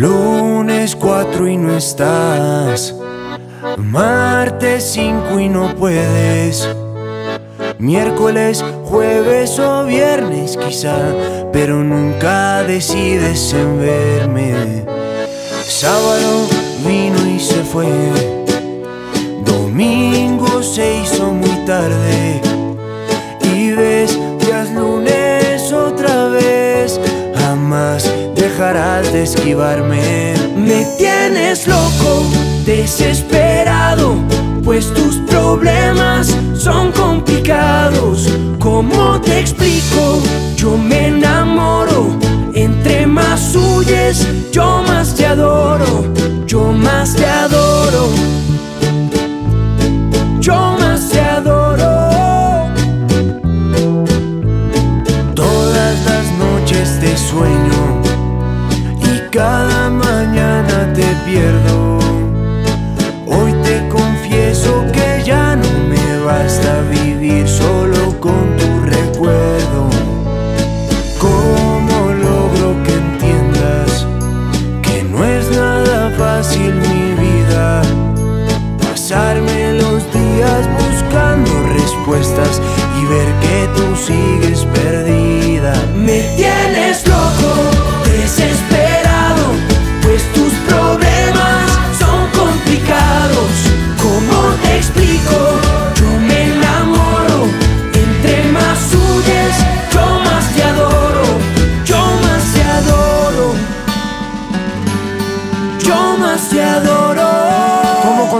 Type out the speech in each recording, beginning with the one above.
Lunes 4 y no estás. Martes 5 y no puedes. Miércoles, jueves o viernes quizá, pero nunca decides en verme. Sábado vino y se fue. Domingo se hizo muy tarde. De esquivarme. Me tienes loco, desesperado, pues tus problemas son complicados. ¿Cómo te explico? Yo me enamoro, entre más huyes, yo más te adoro, yo más te adoro. Cada mañana te pierdo. Hoy te confieso que ya no me basta vivir solo con tu recuerdo. ¿Cómo logro que entiendas que no es nada fácil mi vida? Pasarme los días buscando respuestas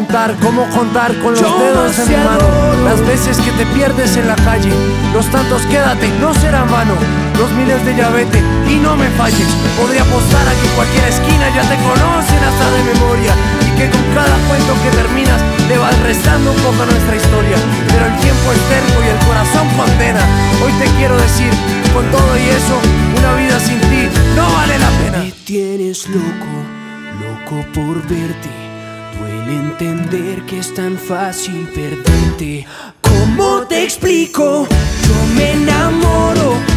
contar, cómo contar con los Yo dedos en mi mano? Las veces que te pierdes en la calle, los tantos quédate, no será vano. Los miles de llavete y no me falles. Podría apostar a que en cualquier esquina ya te conocen hasta de memoria. Y que con cada cuento que terminas le vas restando un poco a nuestra historia. Pero el tiempo es terco y el corazón condena. Hoy te quiero decir, con todo y eso, una vida sin ti no vale la pena. Me tienes loco, loco por verte. Duele entender que es tan fácil perderte. ¿Cómo te explico? Yo me enamoro.